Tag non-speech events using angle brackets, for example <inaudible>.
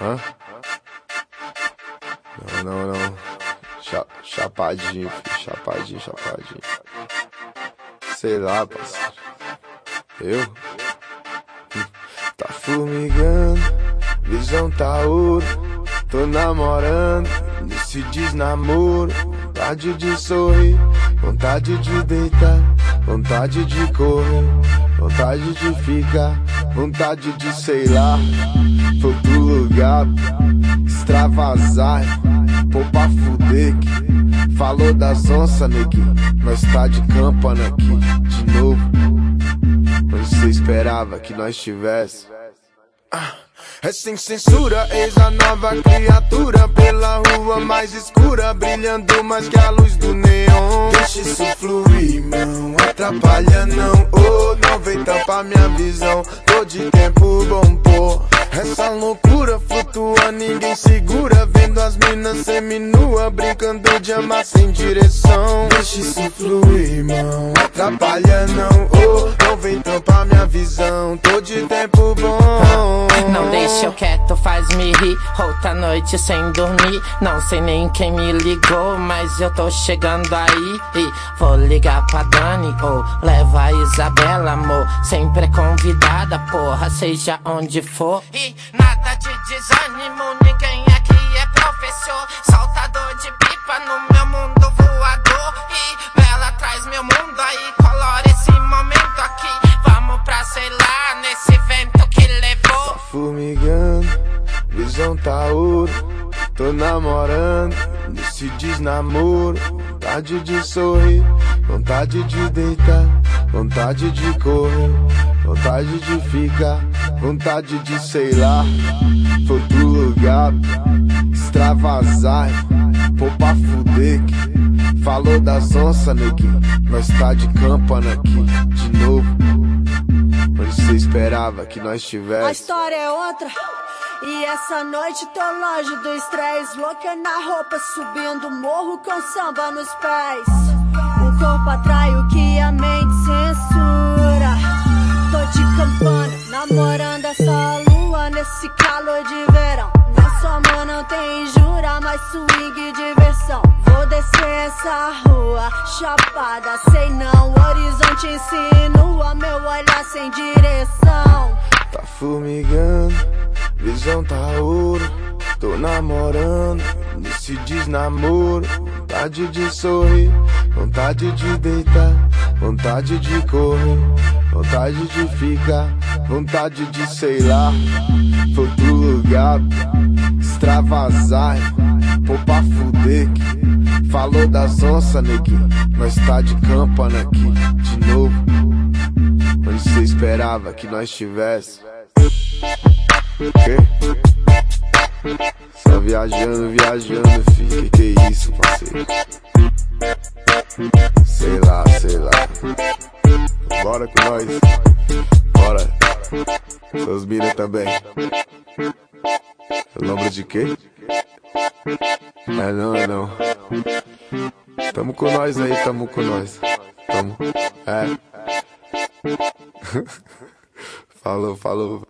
Hã? Não, não, não. Cha chapadinho, filho. Chapadinho, chapadinho. Sei lá, parceiro. Eu? Tá formigando, visão tá ouro. Tô namorando, nesse desnamoro. Vontade de sorrir, vontade de deitar, vontade de correr, vontade de ficar, vontade de sei lá. For pro lugar, extravasar, pô pra fuder. Que falou das onças, neguinho. Nós tá de campana aqui, de novo. Onde cê esperava que nós tivesse? Ah. É sem censura, eis a nova criatura Pela rua mais escura, brilhando mais que a luz do neon Deixa isso fluir, não atrapalha não Oh, não vem tampar minha visão de tempo bom, pô Essa loucura flutua, ninguém segura Vendo as minas seminua, brincando de amar sem direção Deixa isso fluir, não atrapalha não Oh, não vem tampar minha visão Tô de tempo bom não deixa eu quieto, faz me rir. Outra noite sem dormir. Não sei nem quem me ligou, mas eu tô chegando aí. E vou ligar pra Dani ou leva a Isabela, amor. Sempre é convidada, porra, seja onde for. E nada de desânimo, ninguém aqui é professor. Saltador de pipa no meu mundo voador. E Bela traz meu mundo aí, colore esse momento aqui. Vamos pra sei lá, nesse vento que levou. Tá formigando, visão tá ouro. Tô namorando, nesse desnamoro. Vontade de sorrir, vontade de deitar, vontade de correr, vontade de ficar, vontade de sei lá. For pro lugar, extravasar, pô pra fuder. Que falou das onças, neguinho. Nós tá de campana aqui, de novo. Onde cê esperava que nós tivesse? A história é outra. E essa noite tô longe do estresse. Louca na roupa, subindo morro com samba nos pés. O corpo atrai o que a mente nesse calor de verão. Nosso amor não tem jura, mas swing e diversão. Vou descer essa rua, chapada, sei não. Horizonte insinua meu olhar sem direção. Tá formigando, visão tá ouro. Tô namorando, nesse desnamoro. Vontade de sorrir, vontade de deitar, vontade de correr, vontade de ficar, vontade de sei lá. For pro lugar, extravasar, pô pra fuder. Que falou das onças, neguinho. Nós tá de campana aqui, de novo. Onde cê esperava que nós tivesse? Que? Só viajando, viajando, filho. Que que é isso, parceiro? Sei lá, sei lá. Bora com nós. Bora. Seus mina também. Lembra de quê? É não, é não. Tamo com nós aí, tamo com nós. Tamo. É. <laughs> falou, falou.